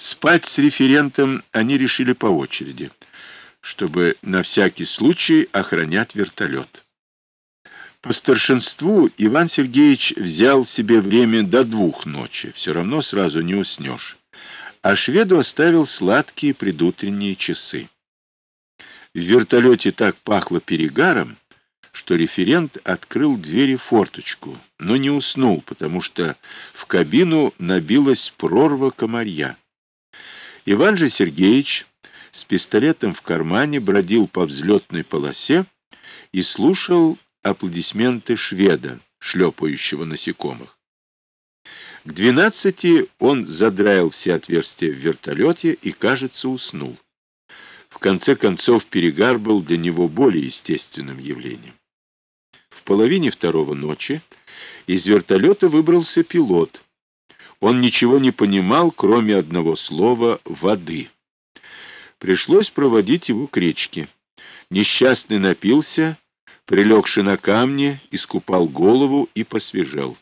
Спать с референтом они решили по очереди, чтобы на всякий случай охранять вертолет. По старшинству Иван Сергеевич взял себе время до двух ночи, все равно сразу не уснешь, а шведу оставил сладкие предутренние часы. В вертолете так пахло перегаром, что референт открыл двери форточку, но не уснул, потому что в кабину набилась прорва комарья. Иван же Сергеевич с пистолетом в кармане бродил по взлетной полосе и слушал аплодисменты шведа, шлепающего насекомых. К двенадцати он задраил все отверстия в вертолете и, кажется, уснул. В конце концов, перегар был для него более естественным явлением. В половине второго ночи из вертолета выбрался пилот. Он ничего не понимал, кроме одного слова «воды». Пришлось проводить его к речке. Несчастный напился, прилегший на камни, искупал голову и посвежел.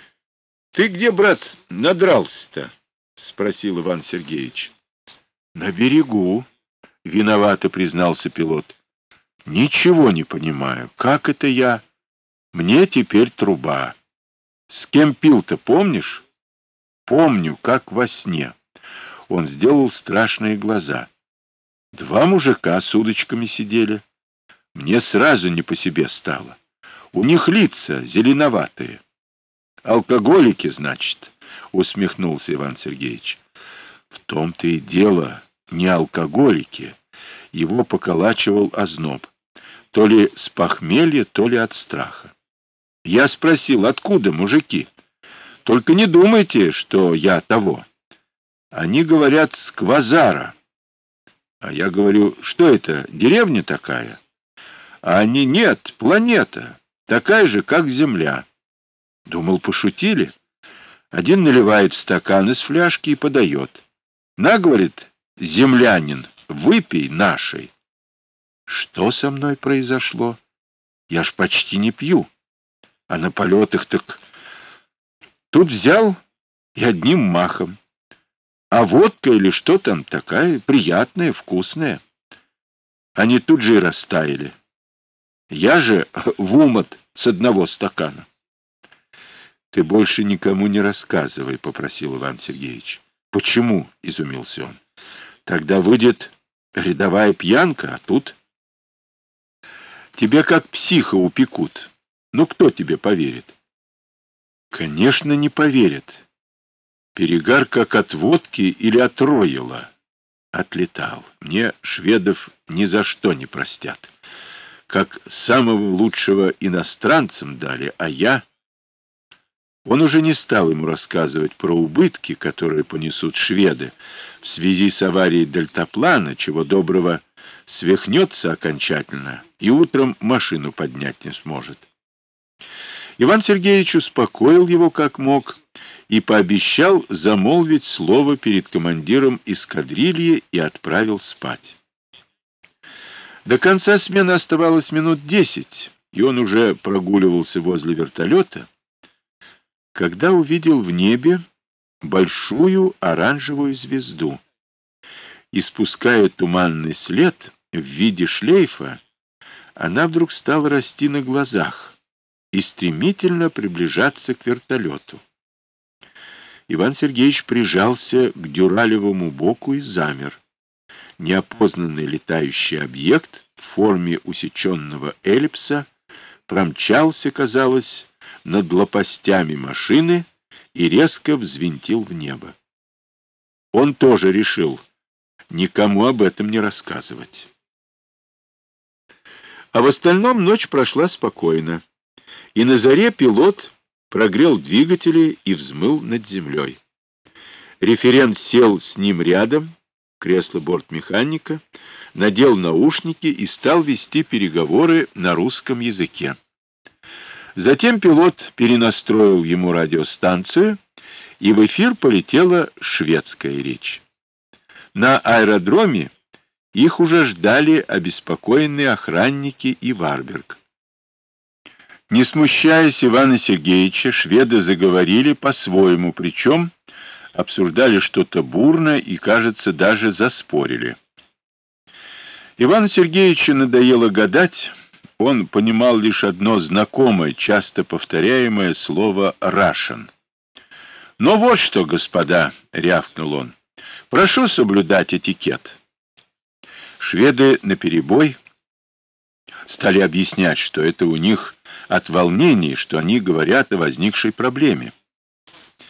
— Ты где, брат, надрался-то? — спросил Иван Сергеевич. — На берегу, — виновато признался пилот. — Ничего не понимаю. Как это я? Мне теперь труба. С кем пил-то, помнишь? Помню, как во сне. Он сделал страшные глаза. Два мужика с удочками сидели. Мне сразу не по себе стало. У них лица зеленоватые. Алкоголики, значит, усмехнулся Иван Сергеевич. В том-то и дело, не алкоголики. Его поколачивал озноб. То ли с похмелья, то ли от страха. Я спросил, откуда мужики? Только не думайте, что я того. Они говорят с Квазара. А я говорю, что это, деревня такая? А они, нет, планета, такая же, как Земля. Думал, пошутили. Один наливает стакан из фляжки и подает. На, говорит, землянин, выпей нашей. Что со мной произошло? Я ж почти не пью. А на полетах так... Тут взял и одним махом. А водка или что там такая, приятная, вкусная. Они тут же и растаяли. Я же в умот с одного стакана. — Ты больше никому не рассказывай, — попросил Иван Сергеевич. — Почему? — изумился он. — Тогда выйдет рядовая пьянка, а тут... — Тебе как психа упекут. Ну, кто тебе поверит? — Конечно, не поверит. Перегар как от водки или от рояла. Отлетал. Мне шведов ни за что не простят как самого лучшего иностранцам дали, а я... Он уже не стал ему рассказывать про убытки, которые понесут шведы в связи с аварией дельтаплана, чего доброго свихнется окончательно и утром машину поднять не сможет. Иван Сергеевич успокоил его как мог и пообещал замолвить слово перед командиром эскадрильи и отправил спать. До конца смены оставалось минут десять, и он уже прогуливался возле вертолета, когда увидел в небе большую оранжевую звезду. Испуская туманный след в виде шлейфа, она вдруг стала расти на глазах и стремительно приближаться к вертолету. Иван Сергеевич прижался к дюралевому боку и замер неопознанный летающий объект в форме усеченного эллипса промчался, казалось, над лопастями машины и резко взвинтил в небо. Он тоже решил никому об этом не рассказывать. А в остальном ночь прошла спокойно, и на заре пилот прогрел двигатели и взмыл над землей. Референт сел с ним рядом, кресло бортмеханика, надел наушники и стал вести переговоры на русском языке. Затем пилот перенастроил ему радиостанцию, и в эфир полетела шведская речь. На аэродроме их уже ждали обеспокоенные охранники и Варберг. Не смущаясь Ивана Сергеевича, шведы заговорили по-своему, причем обсуждали что-то бурно и, кажется, даже заспорили. Ивану Сергеевичу надоело гадать, он понимал лишь одно знакомое, часто повторяемое слово «рашен». «Но вот что, господа!» — рявкнул он. «Прошу соблюдать этикет». Шведы наперебой стали объяснять, что это у них от волнений, что они говорят о возникшей проблеме.